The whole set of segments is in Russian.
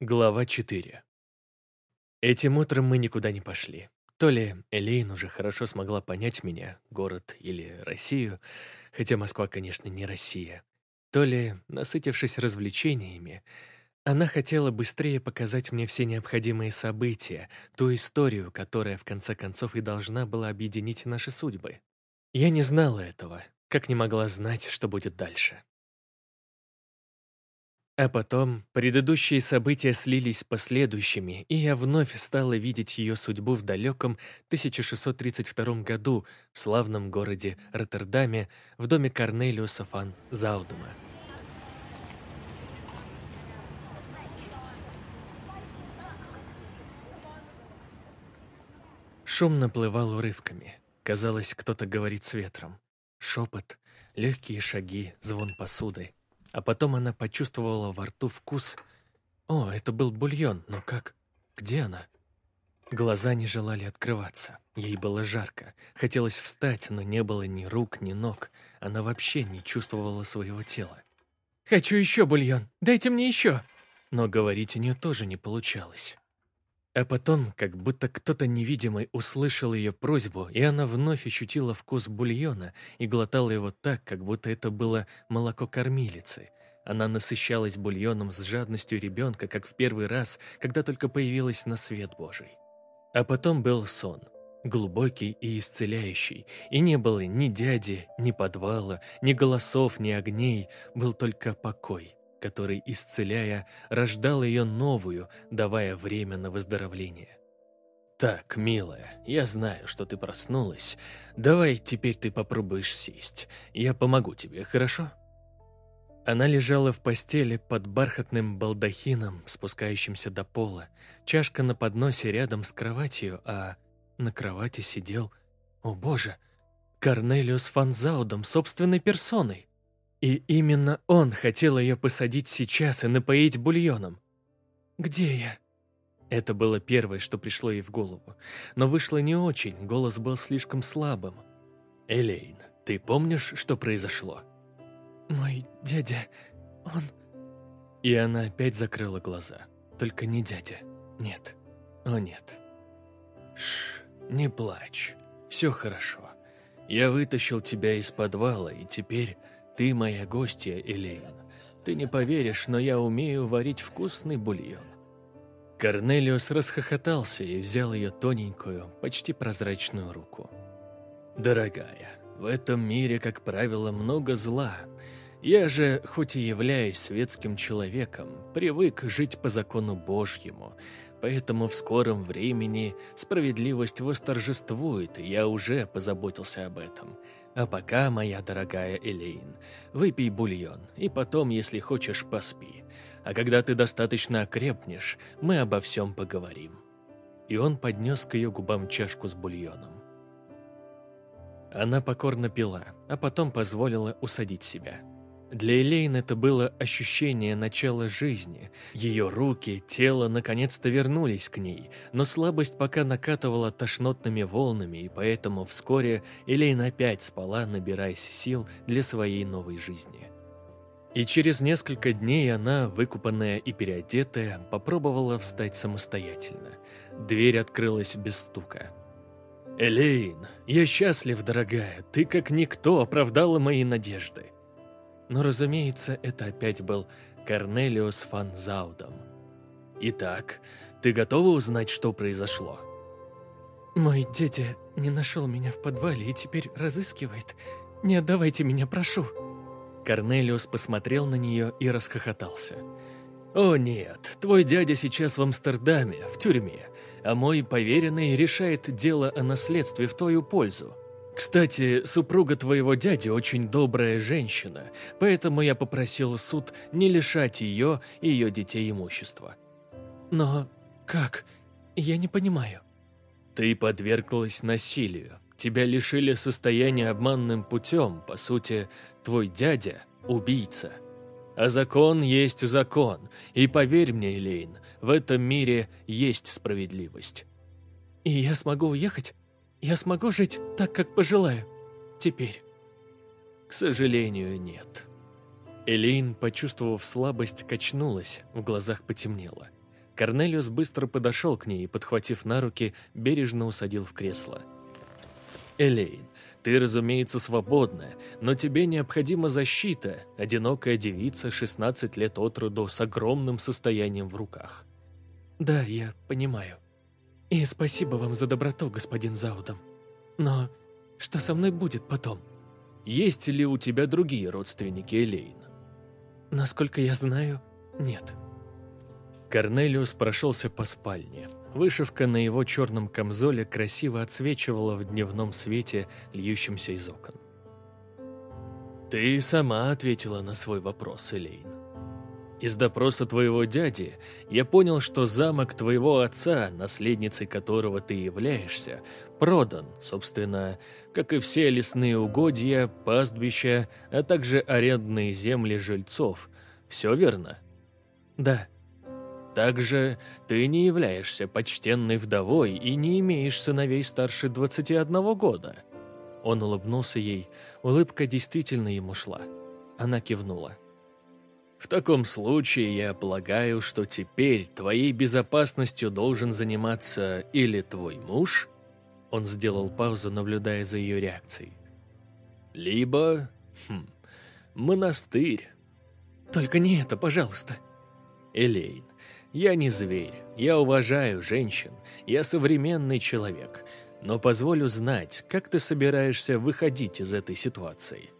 Глава 4 Этим утром мы никуда не пошли. То ли Элейн уже хорошо смогла понять меня, город или Россию, хотя Москва, конечно, не Россия, то ли, насытившись развлечениями, она хотела быстрее показать мне все необходимые события, ту историю, которая в конце концов и должна была объединить наши судьбы. Я не знала этого, как не могла знать, что будет дальше. А потом предыдущие события слились с последующими, и я вновь стала видеть ее судьбу в далеком 1632 году в славном городе Роттердаме в доме Корнелиуса фан Заудума. Шум наплывал урывками. Казалось, кто-то говорит с ветром. Шепот, легкие шаги, звон посуды. А потом она почувствовала во рту вкус. О, это был бульон, но как? Где она? Глаза не желали открываться. Ей было жарко. Хотелось встать, но не было ни рук, ни ног. Она вообще не чувствовала своего тела. «Хочу еще бульон! Дайте мне еще!» Но говорить у нее тоже не получалось. А потом, как будто кто-то невидимый услышал ее просьбу, и она вновь ощутила вкус бульона и глотала его так, как будто это было молоко кормилицы. Она насыщалась бульоном с жадностью ребенка, как в первый раз, когда только появилась на свет Божий. А потом был сон, глубокий и исцеляющий, и не было ни дяди, ни подвала, ни голосов, ни огней, был только покой который, исцеляя, рождал ее новую, давая время на выздоровление. «Так, милая, я знаю, что ты проснулась. Давай теперь ты попробуешь сесть. Я помогу тебе, хорошо?» Она лежала в постели под бархатным балдахином, спускающимся до пола, чашка на подносе рядом с кроватью, а на кровати сидел, о боже, Корнелиус Фанзаудом собственной персоной. И именно он хотел ее посадить сейчас и напоить бульоном. «Где я?» Это было первое, что пришло ей в голову. Но вышло не очень, голос был слишком слабым. «Элейн, ты помнишь, что произошло?» «Мой дядя, он...» И она опять закрыла глаза. Только не дядя. Нет. О, нет. Шш, не плачь. Все хорошо. Я вытащил тебя из подвала, и теперь «Ты моя гостья, Элейн. Ты не поверишь, но я умею варить вкусный бульон». Корнелиус расхохотался и взял ее тоненькую, почти прозрачную руку. «Дорогая, в этом мире, как правило, много зла. Я же, хоть и являюсь светским человеком, привык жить по закону Божьему, поэтому в скором времени справедливость восторжествует, и я уже позаботился об этом. А пока, моя дорогая Элейн, выпей бульон, и потом, если хочешь, поспи. А когда ты достаточно окрепнешь, мы обо всем поговорим». И он поднес к ее губам чашку с бульоном. Она покорно пила, а потом позволила усадить себя – для Элейн это было ощущение начала жизни. Ее руки, тело наконец-то вернулись к ней, но слабость пока накатывала тошнотными волнами, и поэтому вскоре Элейн опять спала, набираясь сил для своей новой жизни. И через несколько дней она, выкупанная и переодетая, попробовала встать самостоятельно. Дверь открылась без стука. «Элейн, я счастлив, дорогая, ты как никто оправдала мои надежды». Но, разумеется, это опять был Корнелиус фан Заудом. «Итак, ты готова узнать, что произошло?» «Мой дядя не нашел меня в подвале и теперь разыскивает. Не отдавайте меня, прошу!» Корнелиус посмотрел на нее и расхохотался. «О нет, твой дядя сейчас в Амстердаме, в тюрьме, а мой поверенный решает дело о наследстве в твою пользу. Кстати, супруга твоего дяди очень добрая женщина, поэтому я попросил суд не лишать ее и ее детей имущества. Но как? Я не понимаю. Ты подверглась насилию. Тебя лишили состояния обманным путем. По сути, твой дядя – убийца. А закон есть закон. И поверь мне, Элейн, в этом мире есть справедливость. И я смогу уехать? Я смогу жить так, как пожелаю. Теперь. К сожалению, нет. Элейн, почувствовав слабость, качнулась, в глазах потемнело. Корнелиус быстро подошел к ней и, подхватив на руки, бережно усадил в кресло. «Элейн, ты, разумеется, свободна, но тебе необходима защита, одинокая девица 16 лет от роду с огромным состоянием в руках». «Да, я понимаю. И спасибо вам за доброту, господин Заудом. Но что со мной будет потом?» «Есть ли у тебя другие родственники, Элейн?» «Насколько я знаю, нет». Корнелиус прошелся по спальне. Вышивка на его черном камзоле красиво отсвечивала в дневном свете, льющемся из окон. «Ты сама ответила на свой вопрос, Элейн. Из допроса твоего дяди я понял, что замок твоего отца, наследницей которого ты являешься, продан, собственно, как и все лесные угодья, пастбища, а также арендные земли жильцов. Все верно?» «Да», также ты не являешься почтенной вдовой и не имеешь сыновей старше 21 года». Он улыбнулся ей, улыбка действительно ему шла. Она кивнула. «В таком случае я полагаю, что теперь твоей безопасностью должен заниматься или твой муж?» Он сделал паузу, наблюдая за ее реакцией. «Либо... Хм, монастырь». «Только не это, пожалуйста». «Элейн, я не зверь, я уважаю женщин, я современный человек, но позволю знать, как ты собираешься выходить из этой ситуации».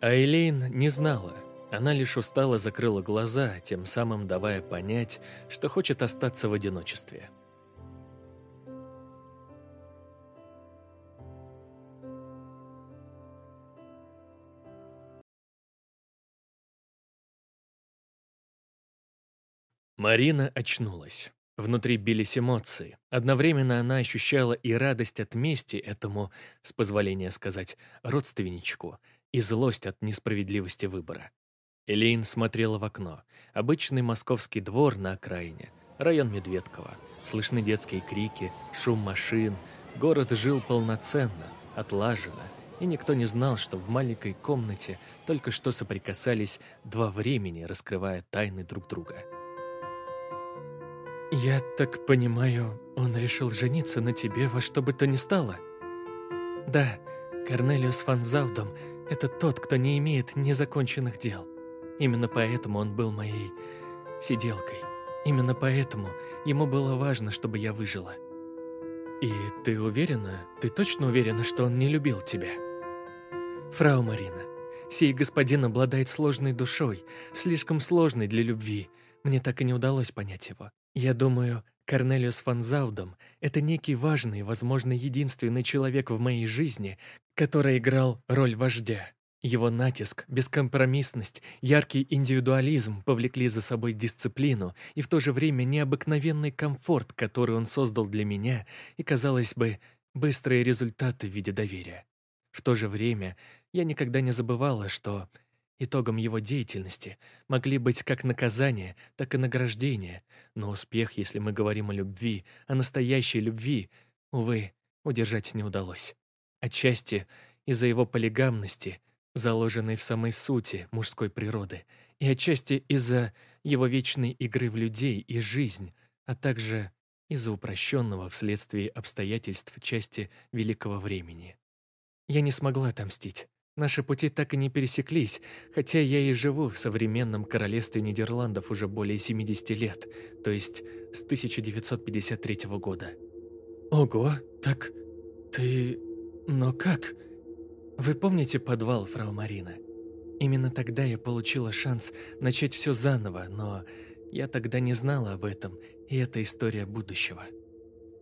Айлейн не знала, она лишь устало закрыла глаза, тем самым давая понять, что хочет остаться в одиночестве. Марина очнулась. Внутри бились эмоции. Одновременно она ощущала и радость от мести этому, с позволения сказать, родственничку, и злость от несправедливости выбора. Элейн смотрела в окно. Обычный московский двор на окраине, район Медведково. Слышны детские крики, шум машин. Город жил полноценно, отлаженно, и никто не знал, что в маленькой комнате только что соприкасались два времени, раскрывая тайны друг друга. «Я так понимаю, он решил жениться на тебе во что бы то ни стало?» «Да, Корнелиус фан Заудом — это тот, кто не имеет незаконченных дел. Именно поэтому он был моей сиделкой. Именно поэтому ему было важно, чтобы я выжила». «И ты уверена, ты точно уверена, что он не любил тебя?» «Фрау Марина, сей господин обладает сложной душой, слишком сложной для любви. Мне так и не удалось понять его. Я думаю, Корнелиус фан Заудом — это некий важный, возможно, единственный человек в моей жизни, который играл роль вождя. Его натиск, бескомпромиссность, яркий индивидуализм повлекли за собой дисциплину и в то же время необыкновенный комфорт, который он создал для меня, и, казалось бы, быстрые результаты в виде доверия. В то же время я никогда не забывала, что Итогом его деятельности могли быть как наказание, так и награждение, но успех, если мы говорим о любви, о настоящей любви, увы, удержать не удалось. Отчасти из-за его полигамности, заложенной в самой сути мужской природы, и отчасти из-за его вечной игры в людей и жизнь, а также из-за упрощенного вследствие обстоятельств части великого времени. Я не смогла отомстить. Наши пути так и не пересеклись, хотя я и живу в современном королевстве Нидерландов уже более 70 лет, то есть с 1953 года. Ого, так ты... Но как? Вы помните подвал, фрау Марина? Именно тогда я получила шанс начать все заново, но я тогда не знала об этом, и это история будущего.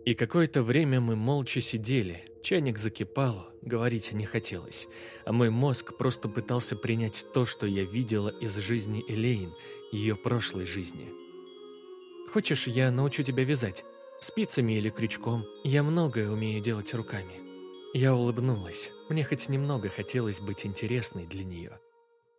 И какое-то время мы молча сидели. Чайник закипал, говорить не хотелось. А мой мозг просто пытался принять то, что я видела из жизни Элейн, ее прошлой жизни. «Хочешь, я научу тебя вязать? Спицами или крючком? Я многое умею делать руками». Я улыбнулась. Мне хоть немного хотелось быть интересной для нее.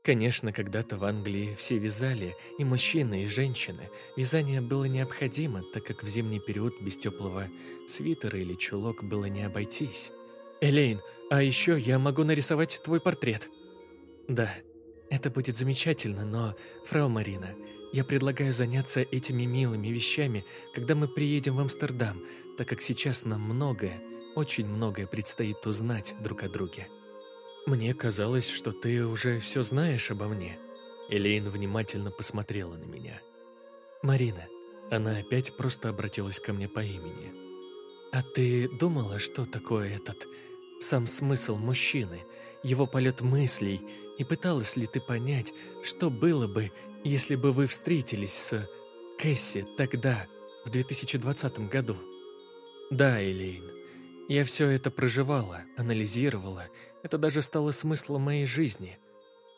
Конечно, когда-то в Англии все вязали, и мужчины, и женщины. Вязание было необходимо, так как в зимний период без теплого свитера или чулок было не обойтись. «Элейн, а еще я могу нарисовать твой портрет». «Да, это будет замечательно, но, фрау Марина, Я предлагаю заняться этими милыми вещами, когда мы приедем в Амстердам, так как сейчас нам многое, очень многое предстоит узнать друг о друге. Мне казалось, что ты уже все знаешь обо мне. Элейн внимательно посмотрела на меня. Марина, она опять просто обратилась ко мне по имени. А ты думала, что такое этот сам смысл мужчины, его полет мыслей, и пыталась ли ты понять, что было бы, если бы вы встретились с Кэсси тогда, в 2020 году? Да, Элейн, я все это проживала, анализировала, это даже стало смыслом моей жизни.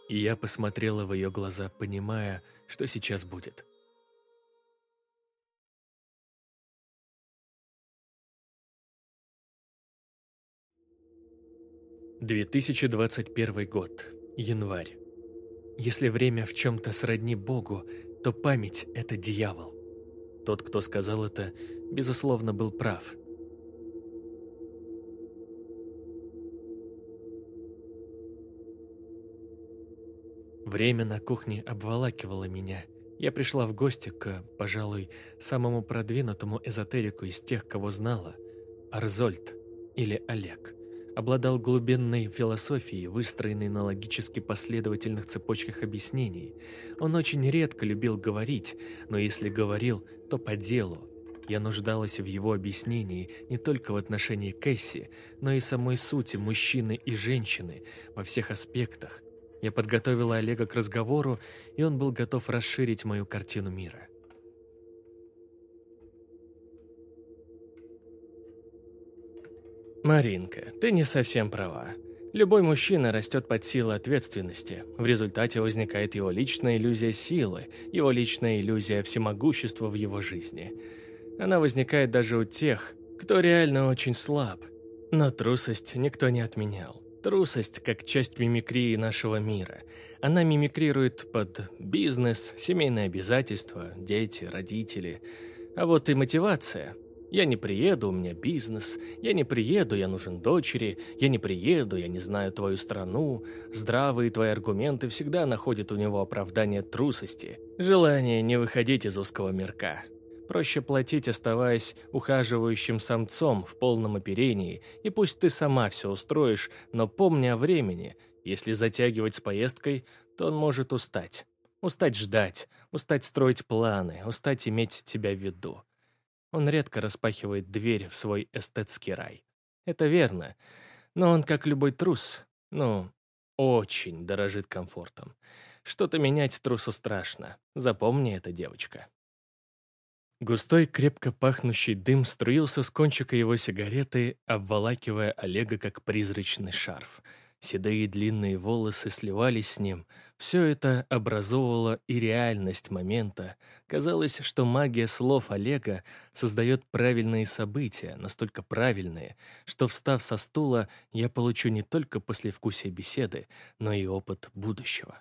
И я посмотрела в ее глаза, понимая, что сейчас будет. 2021 год. Январь. Если время в чем-то сродни Богу, то память — это дьявол. Тот, кто сказал это, безусловно, был прав. Время на кухне обволакивало меня. Я пришла в гости к, пожалуй, самому продвинутому эзотерику из тех, кого знала — Арзольд или Олег обладал глубинной философией, выстроенной на логически последовательных цепочках объяснений. Он очень редко любил говорить, но если говорил, то по делу. Я нуждалась в его объяснении не только в отношении Кэсси, но и самой сути мужчины и женщины во всех аспектах. Я подготовила Олега к разговору, и он был готов расширить мою картину мира. Маринка, ты не совсем права. Любой мужчина растет под силой ответственности. В результате возникает его личная иллюзия силы, его личная иллюзия всемогущества в его жизни. Она возникает даже у тех, кто реально очень слаб. Но трусость никто не отменял. Трусость как часть мимикрии нашего мира. Она мимикрирует под бизнес, семейные обязательства, дети, родители. А вот и мотивация – я не приеду, у меня бизнес. Я не приеду, я нужен дочери. Я не приеду, я не знаю твою страну. Здравые твои аргументы всегда находят у него оправдание трусости. Желание не выходить из узкого мирка. Проще платить, оставаясь ухаживающим самцом в полном оперении, и пусть ты сама все устроишь, но помни о времени. Если затягивать с поездкой, то он может устать. Устать ждать, устать строить планы, устать иметь тебя в виду. Он редко распахивает дверь в свой эстетский рай. Это верно, но он, как любой трус, ну, очень дорожит комфортом. Что-то менять трусу страшно. Запомни это, девочка. Густой, крепко пахнущий дым струился с кончика его сигареты, обволакивая Олега как призрачный шарф — Седые длинные волосы сливались с ним. Все это образовывало и реальность момента. Казалось, что магия слов Олега создает правильные события, настолько правильные, что, встав со стула, я получу не только послевкусие беседы, но и опыт будущего.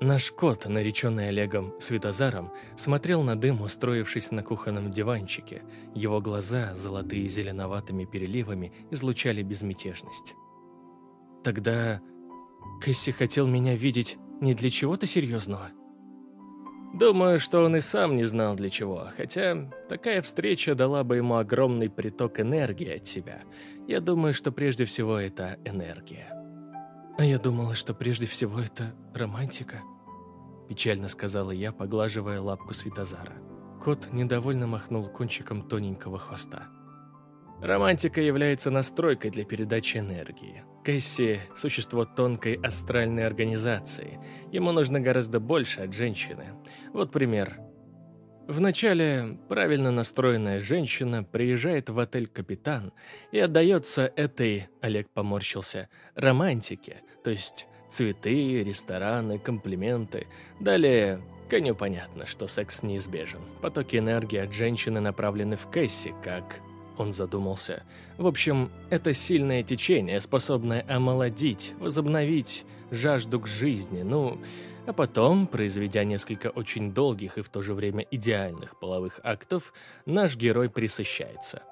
Наш кот, нареченный Олегом Светозаром, смотрел на дым, устроившись на кухонном диванчике. Его глаза, золотые зеленоватыми переливами, излучали безмятежность. Тогда Кэсси хотел меня видеть не для чего-то серьезного. Думаю, что он и сам не знал для чего, хотя такая встреча дала бы ему огромный приток энергии от тебя. Я думаю, что прежде всего это энергия. «А я думала, что прежде всего это романтика», – печально сказала я, поглаживая лапку Светозара. Кот недовольно махнул кончиком тоненького хвоста. Романтика является настройкой для передачи энергии. Кэсси – существо тонкой астральной организации. Ему нужно гораздо больше от женщины. Вот пример. Вначале правильно настроенная женщина приезжает в отель «Капитан» и отдается этой, Олег поморщился, романтике, то есть цветы, рестораны, комплименты. Далее, коню понятно, что секс неизбежен. Потоки энергии от женщины направлены в Кэсси, как... Он задумался. В общем, это сильное течение, способное омолодить, возобновить жажду к жизни, ну... А потом, произведя несколько очень долгих и в то же время идеальных половых актов, наш герой присыщается.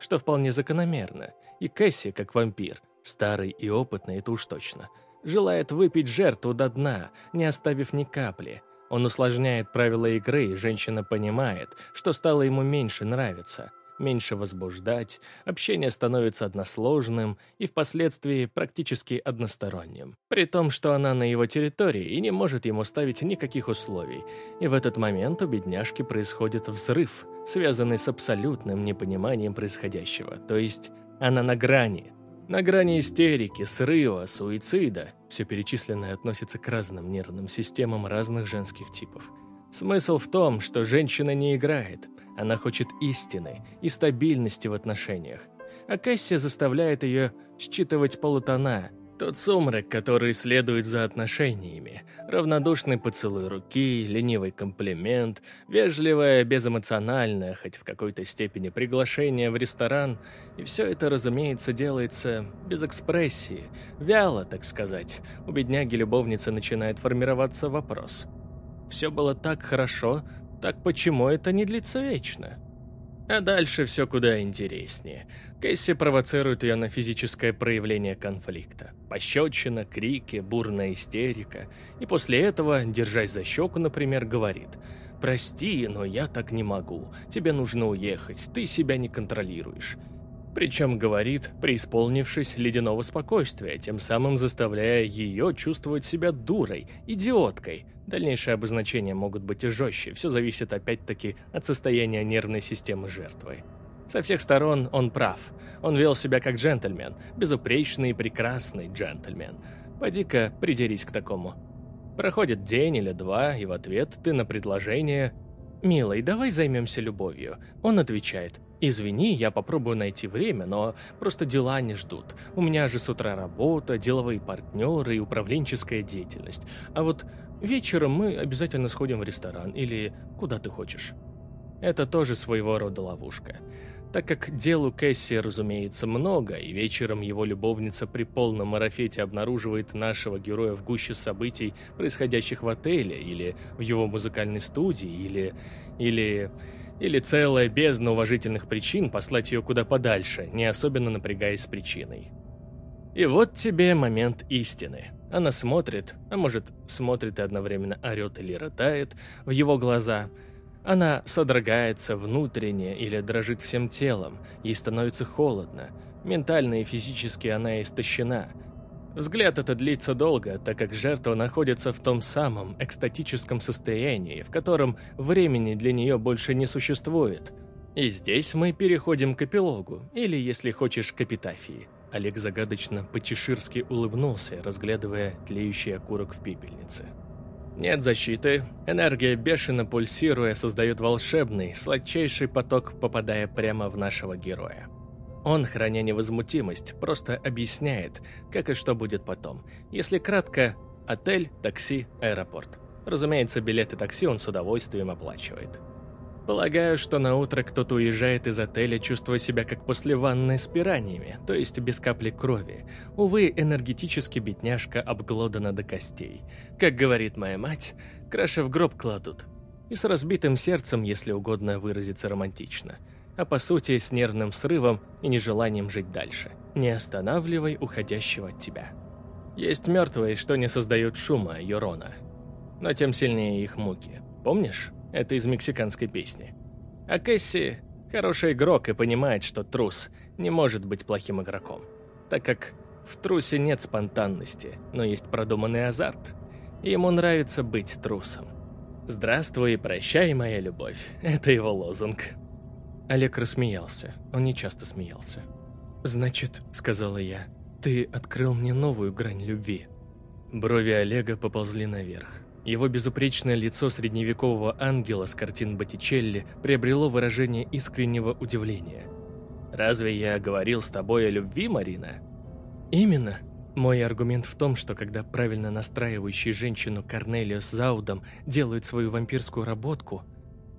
Что вполне закономерно. И Кэсси, как вампир, старый и опытный, это уж точно. желает выпить жертву до дна, не оставив ни капли. Он усложняет правила игры, и женщина понимает, что стало ему меньше нравиться – меньше возбуждать, общение становится односложным и впоследствии практически односторонним. При том, что она на его территории и не может ему ставить никаких условий. И в этот момент у бедняжки происходит взрыв, связанный с абсолютным непониманием происходящего. То есть она на грани. На грани истерики, срыва, суицида. Все перечисленное относится к разным нервным системам разных женских типов. Смысл в том, что женщина не играет, она хочет истины и стабильности в отношениях. А Кэссия заставляет ее считывать полутона, тот сумрак, который следует за отношениями, равнодушный поцелуй руки, ленивый комплимент, вежливое, безэмоциональное, хоть в какой-то степени приглашение в ресторан, и все это, разумеется, делается без экспрессии, вяло, так сказать. У бедняги-любовницы начинает формироваться вопрос. Все было так хорошо, так почему это не длится вечно? А дальше все куда интереснее. Кэсси провоцирует ее на физическое проявление конфликта. Пощечина, крики, бурная истерика. И после этого, держась за щеку, например, говорит «Прости, но я так не могу. Тебе нужно уехать. Ты себя не контролируешь». Причем говорит, преисполнившись ледяного спокойствия, тем самым заставляя ее чувствовать себя дурой, идиоткой. Дальнейшие обозначения могут быть и жестче, все зависит опять-таки от состояния нервной системы жертвы. Со всех сторон он прав. Он вел себя как джентльмен, безупречный и прекрасный джентльмен. Поди-ка придерись к такому. Проходит день или два, и в ответ ты на предложение «Милый, давай займемся любовью». Он отвечает «Извини, я попробую найти время, но просто дела не ждут. У меня же с утра работа, деловые партнеры и управленческая деятельность. А вот вечером мы обязательно сходим в ресторан или куда ты хочешь». Это тоже своего рода ловушка. Так как делу Кэсси, разумеется, много, и вечером его любовница при полном марафете обнаруживает нашего героя в гуще событий, происходящих в отеле, или в его музыкальной студии, или... или... или целая бездна уважительных причин послать ее куда подальше, не особенно напрягаясь с причиной. И вот тебе момент истины. Она смотрит, а может, смотрит и одновременно орет или ротает в его глаза – она содрогается внутренне или дрожит всем телом, ей становится холодно. Ментально и физически она истощена. Взгляд это длится долго, так как жертва находится в том самом экстатическом состоянии, в котором времени для нее больше не существует. И здесь мы переходим к эпилогу, или, если хочешь, к эпитафии. Олег загадочно по-чеширски улыбнулся, разглядывая тлеющий окурок в пепельнице. Нет защиты, энергия бешено пульсируя создает волшебный, сладчайший поток, попадая прямо в нашего героя. Он, храня невозмутимость, просто объясняет, как и что будет потом. Если кратко, отель, такси, аэропорт. Разумеется, билеты такси он с удовольствием оплачивает. Полагаю, что на утро кто-то уезжает из отеля, чувствуя себя как после ванны с пираньями, то есть без капли крови. Увы, энергетически бедняжка обглодана до костей. Как говорит моя мать, краши в гроб кладут. И с разбитым сердцем, если угодно выразиться романтично. А по сути, с нервным срывом и нежеланием жить дальше. Не останавливай уходящего от тебя. Есть мертвые, что не создают шума, Йорона. Но тем сильнее их муки. Помнишь? Это из мексиканской песни. А Кэсси – хороший игрок и понимает, что трус не может быть плохим игроком, так как в трусе нет спонтанности, но есть продуманный азарт. И ему нравится быть трусом. «Здравствуй и прощай, моя любовь» – это его лозунг. Олег рассмеялся. Он не часто смеялся. «Значит, — сказала я, — ты открыл мне новую грань любви». Брови Олега поползли наверх. Его безупречное лицо средневекового ангела с картин Боттичелли приобрело выражение искреннего удивления. «Разве я говорил с тобой о любви, Марина?» «Именно. Мой аргумент в том, что когда правильно настраивающий женщину Корнелиус Заудом делает свою вампирскую работку,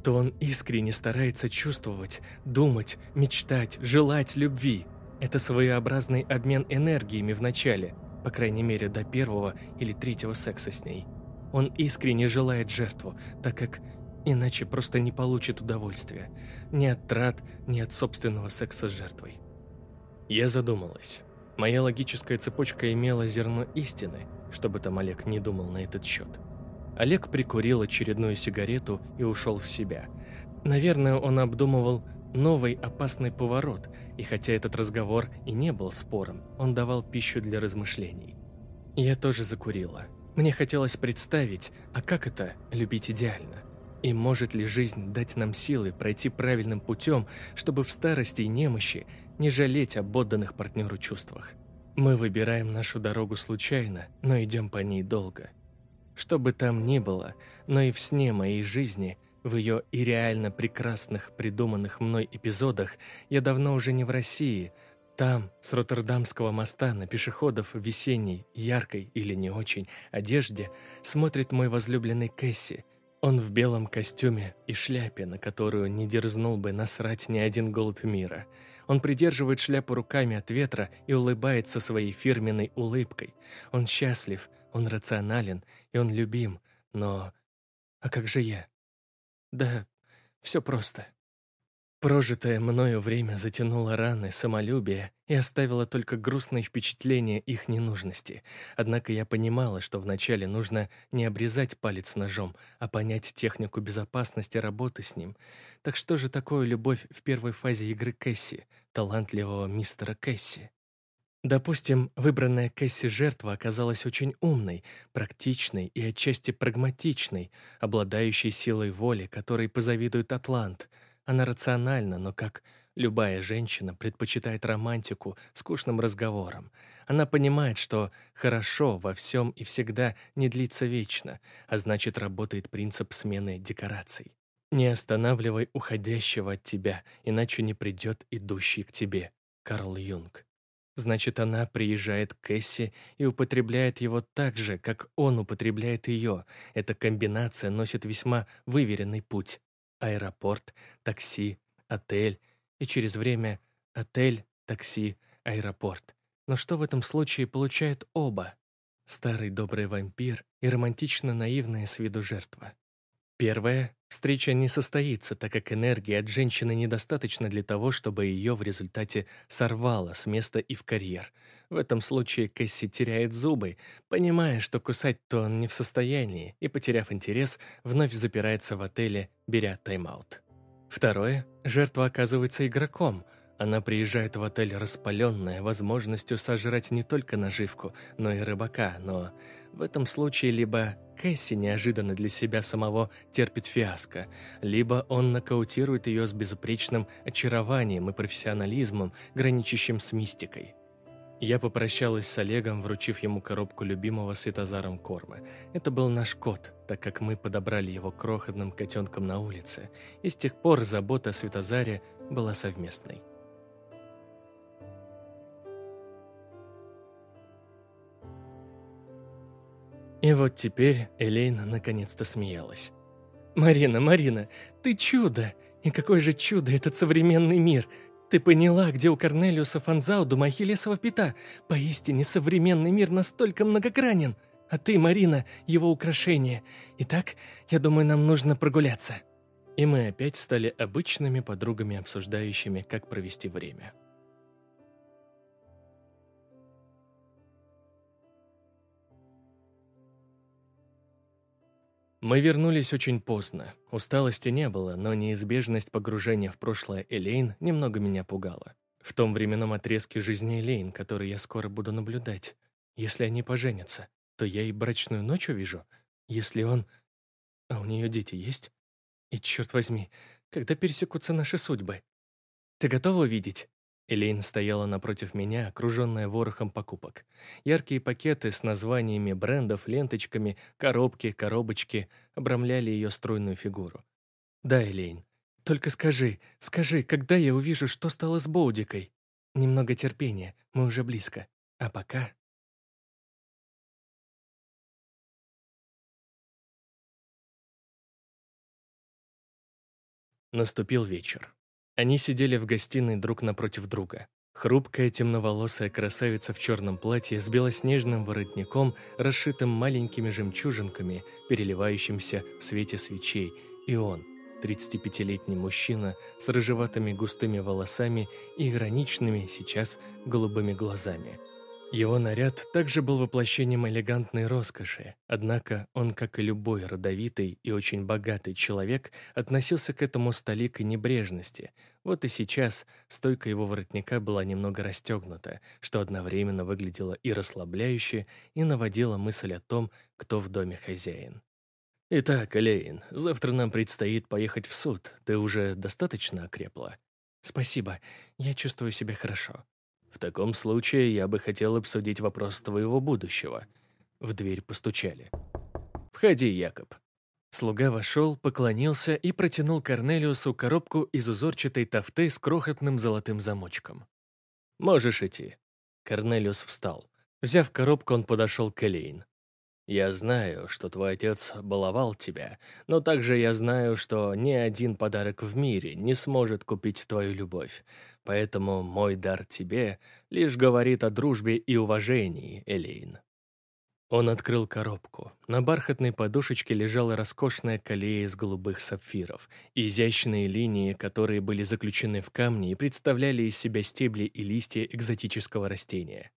то он искренне старается чувствовать, думать, мечтать, желать любви. Это своеобразный обмен энергиями в начале, по крайней мере до первого или третьего секса с ней. Он искренне желает жертву, так как иначе просто не получит удовольствия. Ни от трат, ни от собственного секса с жертвой. Я задумалась. Моя логическая цепочка имела зерно истины, чтобы там Олег не думал на этот счет. Олег прикурил очередную сигарету и ушел в себя. Наверное, он обдумывал новый опасный поворот, и хотя этот разговор и не был спором, он давал пищу для размышлений. Я тоже закурила. Мне хотелось представить, а как это – любить идеально? И может ли жизнь дать нам силы пройти правильным путем, чтобы в старости и немощи не жалеть об отданных партнеру чувствах? Мы выбираем нашу дорогу случайно, но идем по ней долго. Что бы там ни было, но и в сне моей жизни, в ее и реально прекрасных придуманных мной эпизодах, я давно уже не в России. Там, с Роттердамского моста на пешеходов в весенней, яркой или не очень одежде, смотрит мой возлюбленный Кэсси – он в белом костюме и шляпе, на которую не дерзнул бы насрать ни один голубь мира. Он придерживает шляпу руками от ветра и улыбается своей фирменной улыбкой. Он счастлив, он рационален и он любим, но... А как же я? Да, все просто. Прожитое мною время затянуло раны самолюбия и оставило только грустное впечатление их ненужности. Однако я понимала, что вначале нужно не обрезать палец ножом, а понять технику безопасности работы с ним. Так что же такое любовь в первой фазе игры Кэсси, талантливого мистера Кэсси? Допустим, выбранная Кэсси жертва оказалась очень умной, практичной и отчасти прагматичной, обладающей силой воли, которой позавидует Атлант — она рациональна, но как любая женщина предпочитает романтику скучным разговором. Она понимает, что хорошо во всем и всегда не длится вечно, а значит работает принцип смены декораций. Не останавливай уходящего от тебя, иначе не придет идущий к тебе. Карл Юнг. Значит, она приезжает к Кэсси и употребляет его так же, как он употребляет ее. Эта комбинация носит весьма выверенный путь аэропорт, такси, отель и через время отель, такси, аэропорт. Но что в этом случае получают оба? Старый добрый вампир и романтично наивная с виду жертва. Первая встреча не состоится, так как энергии от женщины недостаточно для того, чтобы ее в результате сорвало с места и в карьер. В этом случае Кэсси теряет зубы, понимая, что кусать-то он не в состоянии, и, потеряв интерес, вновь запирается в отеле, беря тайм-аут. Второе. Жертва оказывается игроком. Она приезжает в отель распаленная, возможностью сожрать не только наживку, но и рыбака, но в этом случае либо Кэсси неожиданно для себя самого терпит фиаско, либо он нокаутирует ее с безупречным очарованием и профессионализмом, граничащим с мистикой. Я попрощалась с Олегом, вручив ему коробку любимого светозаром корма. Это был наш кот, так как мы подобрали его крохотным котенком на улице, и с тех пор забота о Светозаре была совместной. И вот теперь Элейна наконец-то смеялась. «Марина, Марина, ты чудо! И какое же чудо этот современный мир! Ты поняла, где у Корнелиуса Фанзаудума Ахиллесова пята? Поистине современный мир настолько многогранен! А ты, Марина, его украшение. Итак, я думаю, нам нужно прогуляться». И мы опять стали обычными подругами, обсуждающими, как провести время. Мы вернулись очень поздно. Усталости не было, но неизбежность погружения в прошлое Элейн немного меня пугала. В том временном отрезке жизни Элейн, который я скоро буду наблюдать. Если они поженятся, то я и брачную ночь увижу. Если он... А у нее дети есть? И черт возьми, когда пересекутся наши судьбы? Ты готова увидеть? Элейн стояла напротив меня, окруженная ворохом покупок. Яркие пакеты с названиями брендов, ленточками, коробки, коробочки обрамляли ее стройную фигуру. «Да, Элейн, только скажи, скажи, когда я увижу, что стало с Боудикой? Немного терпения, мы уже близко. А пока...» Наступил вечер. Они сидели в гостиной друг напротив друга. Хрупкая темноволосая красавица в черном платье с белоснежным воротником, расшитым маленькими жемчужинками, переливающимся в свете свечей, и он, 35-летний мужчина с рыжеватыми густыми волосами и ироничными сейчас голубыми глазами. Его наряд также был воплощением элегантной роскоши, однако он, как и любой родовитый и очень богатый человек, относился к этому с толикой небрежности. Вот и сейчас стойка его воротника была немного расстегнута, что одновременно выглядело и расслабляюще, и наводило мысль о том, кто в доме хозяин. «Итак, Элейн, завтра нам предстоит поехать в суд. Ты уже достаточно окрепла?» «Спасибо, я чувствую себя хорошо». В таком случае я бы хотел обсудить вопрос твоего будущего. В дверь постучали. Входи, Якоб. Слуга вошел, поклонился и протянул Корнелиусу коробку из узорчатой тафты с крохотным золотым замочком. «Можешь идти». Корнелиус встал. Взяв коробку, он подошел к Элейн. Я знаю, что твой отец баловал тебя, но также я знаю, что ни один подарок в мире не сможет купить твою любовь. Поэтому мой дар тебе лишь говорит о дружбе и уважении, Элейн». Он открыл коробку. На бархатной подушечке лежала роскошная колея из голубых сапфиров. Изящные линии, которые были заключены в камни и представляли из себя стебли и листья экзотического растения.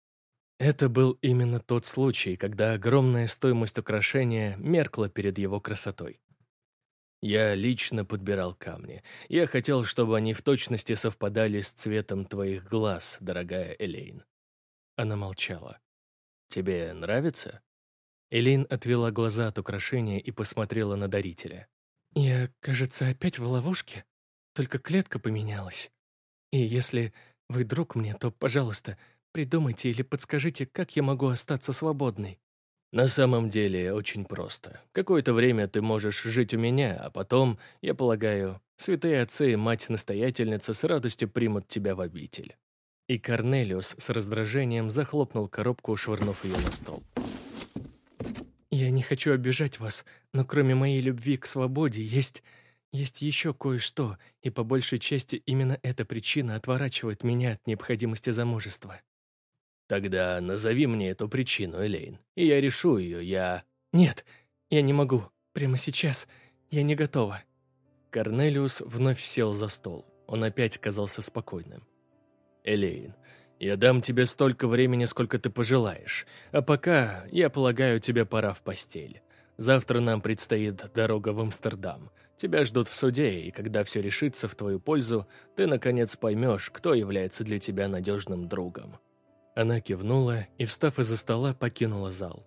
Это был именно тот случай, когда огромная стоимость украшения меркла перед его красотой. Я лично подбирал камни. Я хотел, чтобы они в точности совпадали с цветом твоих глаз, дорогая Элейн. Она молчала. «Тебе нравится?» Элейн отвела глаза от украшения и посмотрела на дарителя. «Я, кажется, опять в ловушке, только клетка поменялась. И если вы друг мне, то, пожалуйста, Придумайте или подскажите, как я могу остаться свободной». «На самом деле очень просто. Какое-то время ты можешь жить у меня, а потом, я полагаю, святые отцы и мать-настоятельница с радостью примут тебя в обитель». И Корнелиус с раздражением захлопнул коробку, швырнув ее на стол. «Я не хочу обижать вас, но кроме моей любви к свободе есть... есть еще кое-что, и по большей части именно эта причина отворачивает меня от необходимости замужества». «Тогда назови мне эту причину, Элейн, и я решу ее, я...» «Нет, я не могу. Прямо сейчас. Я не готова». Корнелиус вновь сел за стол. Он опять казался спокойным. «Элейн, я дам тебе столько времени, сколько ты пожелаешь. А пока, я полагаю, тебе пора в постель. Завтра нам предстоит дорога в Амстердам. Тебя ждут в суде, и когда все решится в твою пользу, ты, наконец, поймешь, кто является для тебя надежным другом». Она кивнула и, встав из-за стола, покинула зал.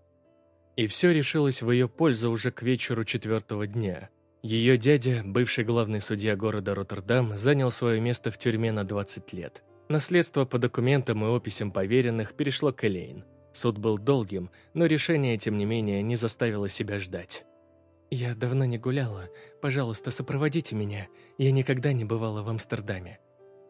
И все решилось в ее пользу уже к вечеру четвертого дня. Ее дядя, бывший главный судья города Роттердам, занял свое место в тюрьме на 20 лет. Наследство по документам и описям поверенных перешло к Элейн. Суд был долгим, но решение, тем не менее, не заставило себя ждать. «Я давно не гуляла. Пожалуйста, сопроводите меня. Я никогда не бывала в Амстердаме».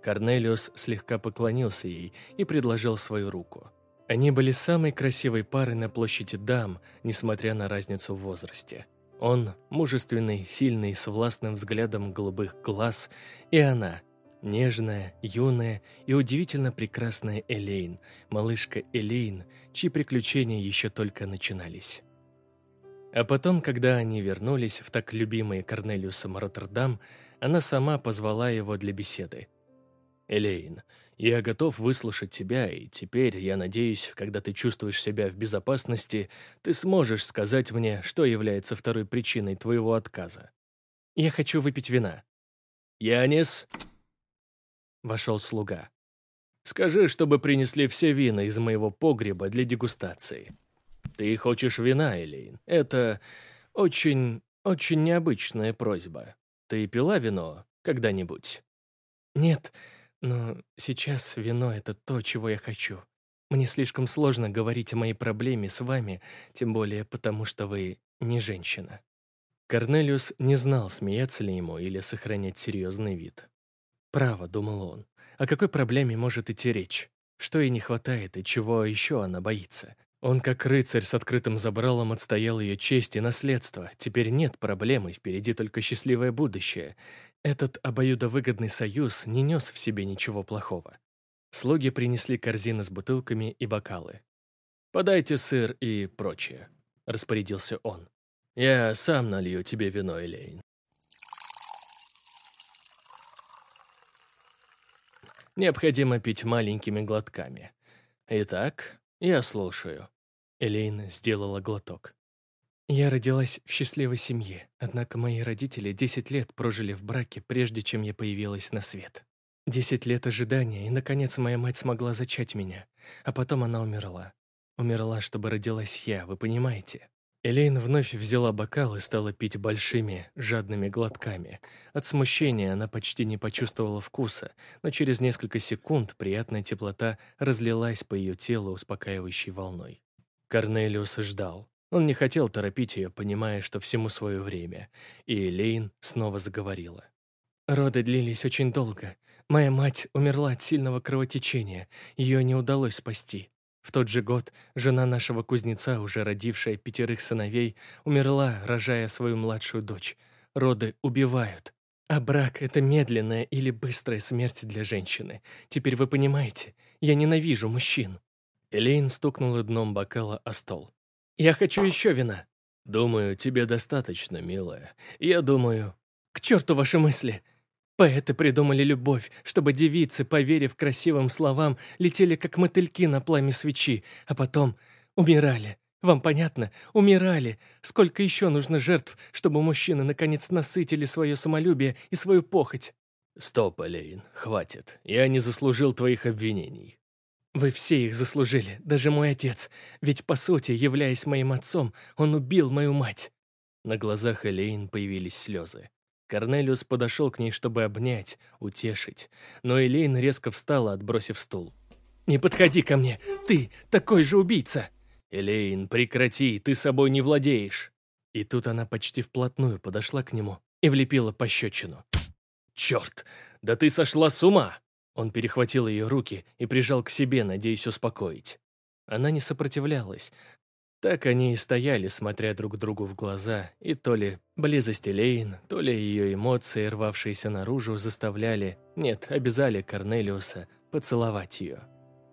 Корнелиус слегка поклонился ей и предложил свою руку. Они были самой красивой парой на площади дам, несмотря на разницу в возрасте. Он – мужественный, сильный, с властным взглядом голубых глаз, и она – нежная, юная и удивительно прекрасная Элейн, малышка Элейн, чьи приключения еще только начинались. А потом, когда они вернулись в так любимый Корнелиусом Роттердам, она сама позвала его для беседы – Элейн, я готов выслушать тебя, и теперь, я надеюсь, когда ты чувствуешь себя в безопасности, ты сможешь сказать мне, что является второй причиной твоего отказа. Я хочу выпить вина. Янис? Вошел слуга. Скажи, чтобы принесли все вина из моего погреба для дегустации. Ты хочешь вина, Элейн? Это очень, очень необычная просьба. Ты пила вино когда-нибудь? Нет, но сейчас вино — это то, чего я хочу. Мне слишком сложно говорить о моей проблеме с вами, тем более потому, что вы не женщина». Корнелиус не знал, смеяться ли ему или сохранять серьезный вид. «Право», — думал он, — «о какой проблеме может идти речь? Что ей не хватает и чего еще она боится? Он, как рыцарь с открытым забралом, отстоял ее честь и наследство. Теперь нет проблемы, впереди только счастливое будущее. Этот обоюдовыгодный союз не нес в себе ничего плохого. Слуги принесли корзины с бутылками и бокалы. «Подайте сыр и прочее», — распорядился он. «Я сам налью тебе вино, Элейн». Необходимо пить маленькими глотками. Итак, «Я слушаю». Элейна сделала глоток. Я родилась в счастливой семье, однако мои родители 10 лет прожили в браке, прежде чем я появилась на свет. 10 лет ожидания, и, наконец, моя мать смогла зачать меня, а потом она умерла. Умерла, чтобы родилась я, вы понимаете? Элейн вновь взяла бокал и стала пить большими, жадными глотками. От смущения она почти не почувствовала вкуса, но через несколько секунд приятная теплота разлилась по ее телу успокаивающей волной. Корнелиус ждал. Он не хотел торопить ее, понимая, что всему свое время, и Элейн снова заговорила. Роды длились очень долго. Моя мать умерла от сильного кровотечения, ее не удалось спасти. В тот же год жена нашего кузнеца, уже родившая пятерых сыновей, умерла, рожая свою младшую дочь. Роды убивают. А брак — это медленная или быстрая смерть для женщины. Теперь вы понимаете, я ненавижу мужчин. Элейн стукнула дном бокала о стол. Я хочу еще вина». «Думаю, тебе достаточно, милая. Я думаю...» «К черту ваши мысли!» Поэты придумали любовь, чтобы девицы, поверив красивым словам, летели как мотыльки на пламя свечи, а потом умирали. Вам понятно? Умирали. Сколько еще нужно жертв, чтобы мужчины наконец насытили свое самолюбие и свою похоть? Стоп, Алейн, хватит. Я не заслужил твоих обвинений. Вы все их заслужили, даже мой отец. Ведь, по сути, являясь моим отцом, он убил мою мать». На глазах Элейн появились слезы. Корнелиус подошел к ней, чтобы обнять, утешить. Но Элейн резко встала, отбросив стул. «Не подходи ко мне! Ты такой же убийца!» «Элейн, прекрати, ты собой не владеешь!» И тут она почти вплотную подошла к нему и влепила пощечину. «Черт! Да ты сошла с ума!» Он перехватил ее руки и прижал к себе, надеясь успокоить. Она не сопротивлялась. Так они и стояли, смотря друг другу в глаза, и то ли близость Элейн, то ли ее эмоции, рвавшиеся наружу, заставляли, нет, обязали Корнелиуса поцеловать ее.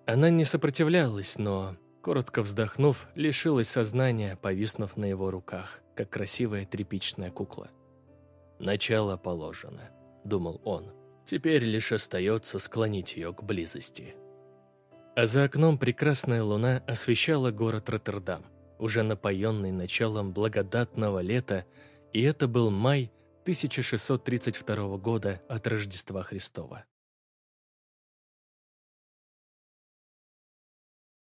Она не сопротивлялась, но, коротко вздохнув, лишилась сознания, повиснув на его руках, как красивая тряпичная кукла. «Начало положено», — думал он. Теперь лишь остается склонить ее к близости. А за окном прекрасная луна освещала город Роттердам, уже напоенный началом благодатного лета, и это был май 1632 года от Рождества Христова.